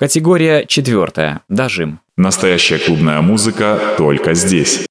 Категория четвертая. Дожим. Настоящая клубная музыка только здесь.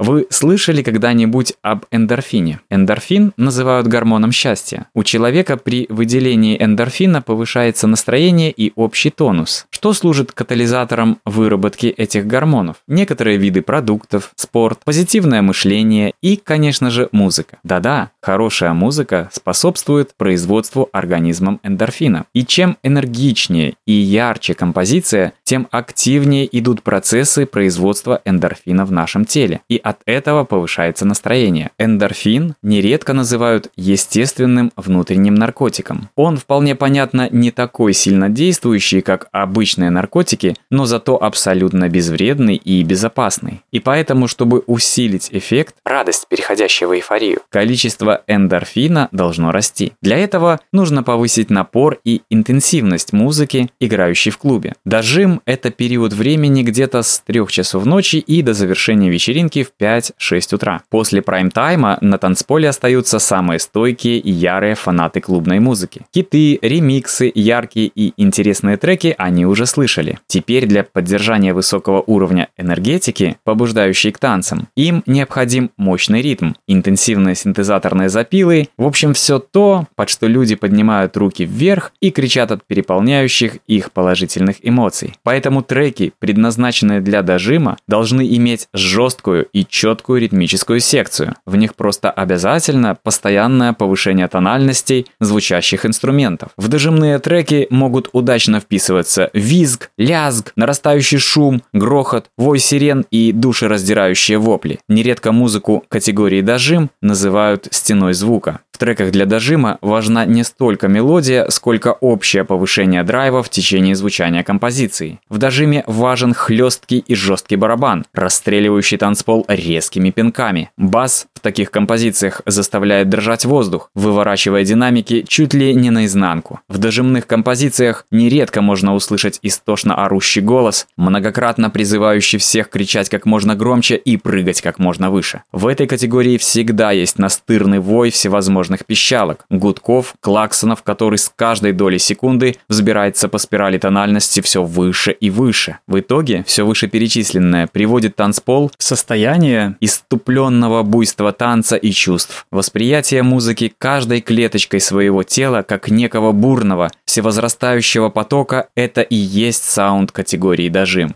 Вы слышали когда-нибудь об эндорфине? Эндорфин называют гормоном счастья. У человека при выделении эндорфина повышается настроение и общий тонус. Что служит катализатором выработки этих гормонов? Некоторые виды продуктов, спорт, позитивное мышление и, конечно же, музыка. Да-да, хорошая музыка способствует производству организмом эндорфина. И чем энергичнее и ярче композиция, тем активнее идут процессы производства эндорфина в нашем теле. И от этого повышается настроение. Эндорфин нередко называют естественным внутренним наркотиком. Он вполне понятно не такой сильно действующий, как обычные наркотики, но зато абсолютно безвредный и безопасный. И поэтому, чтобы усилить эффект, радость, переходящая в эйфорию, количество эндорфина должно расти. Для этого нужно повысить напор и интенсивность музыки, играющей в клубе. Дожим – это период времени где-то с 3 часов ночи и до завершения вечеринки в 5-6 утра. После прайм-тайма на танцполе остаются самые стойкие и ярые фанаты клубной музыки. Киты, ремиксы, яркие и интересные треки они уже слышали. Теперь для поддержания высокого уровня энергетики, побуждающей к танцам, им необходим мощный ритм, интенсивные синтезаторные запилы, в общем все то, под что люди поднимают руки вверх и кричат от переполняющих их положительных эмоций. Поэтому треки, предназначенные для дожима, должны иметь жесткую и четкую ритмическую секцию. В них просто обязательно постоянное повышение тональностей звучащих инструментов. В дожимные треки могут удачно вписываться визг, лязг, нарастающий шум, грохот, вой сирен и душераздирающие вопли. Нередко музыку категории дожим называют стеной звука треках для дожима важна не столько мелодия, сколько общее повышение драйва в течение звучания композиции. В дожиме важен хлесткий и жесткий барабан, расстреливающий танцпол резкими пинками. Бас в таких композициях заставляет дрожать воздух, выворачивая динамики чуть ли не наизнанку. В дожимных композициях нередко можно услышать истошно орущий голос, многократно призывающий всех кричать как можно громче и прыгать как можно выше. В этой категории всегда есть настырный вой всевозможных пищалок, гудков, клаксонов, который с каждой доли секунды взбирается по спирали тональности все выше и выше. В итоге все вышеперечисленное приводит танцпол в состояние иступленного буйства танца и чувств. Восприятие музыки каждой клеточкой своего тела как некого бурного, всевозрастающего потока – это и есть саунд категории дожим.